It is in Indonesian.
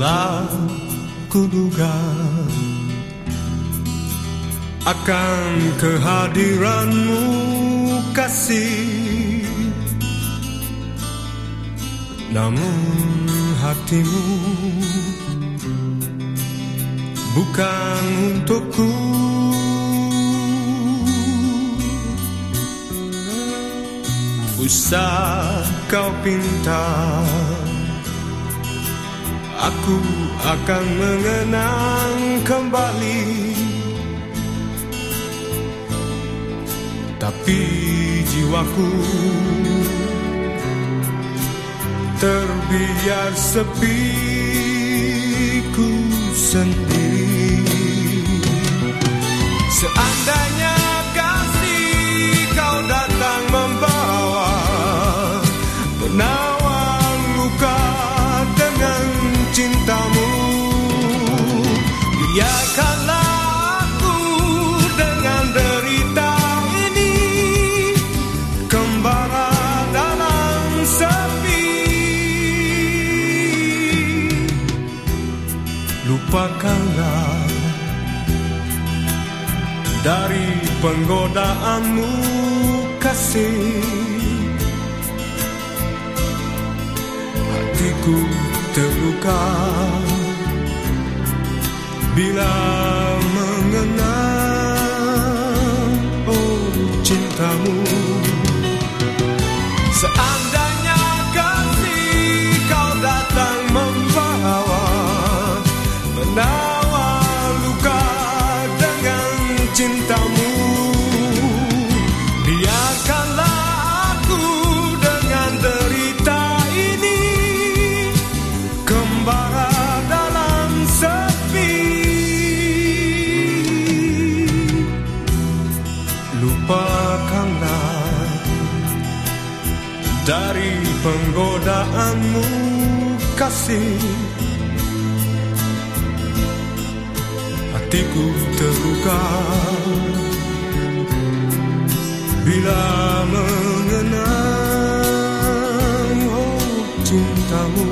telah kuduga akan kehadiranmu kasih. Namun hatimu bukan untukku. Usah kau pinta Aku akan mengenang kembali. Tapi jiwaku Terbiar sepi ku sendiri. Seandainya kasih kau datang membawa Penawar Lupakanlah dari penggodaanmu kasih. Hatiku terluka Bila mengenang Oh cintamu. Seandainya cintamu. Biarkanlah aku dengan derita ini Kembara dalam sepi. Lupakanlah dari penggodaanmu kasih terluka Bila mengenang oh cintamu